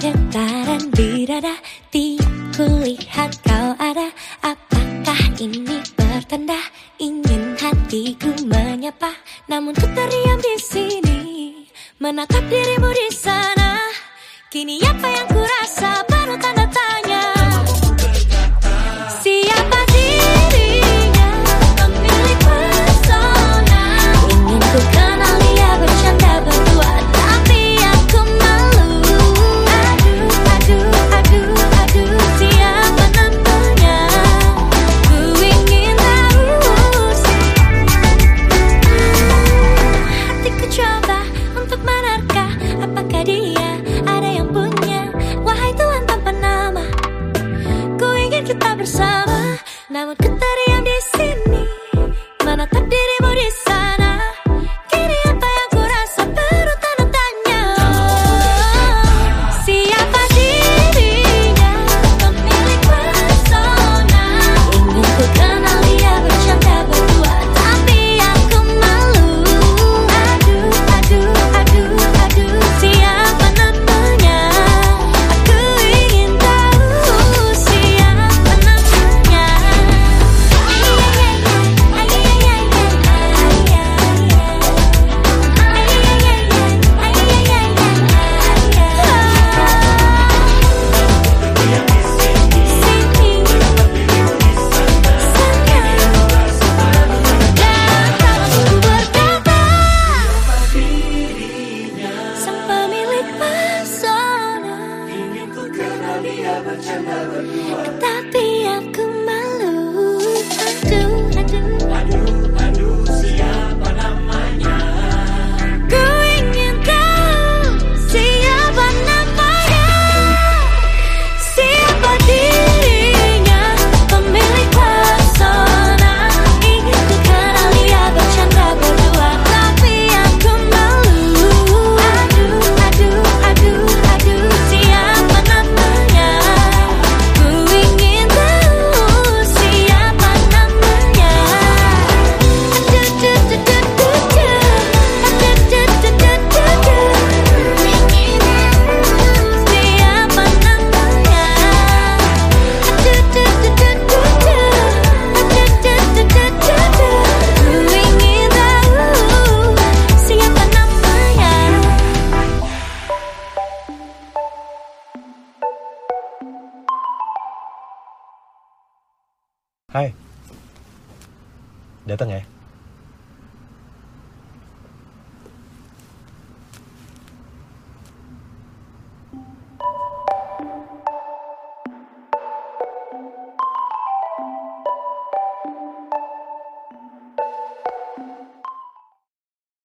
dataran birada Kulihat kau ada. Apakah ini pertanda Ingin hatiku menyapa? Namun ku di sini Menatap dirimu di sana. Kini apa yang ku rasa conversaba Namun ku tak diam di sini Mana takdir Tapi aku hai để tao nghe.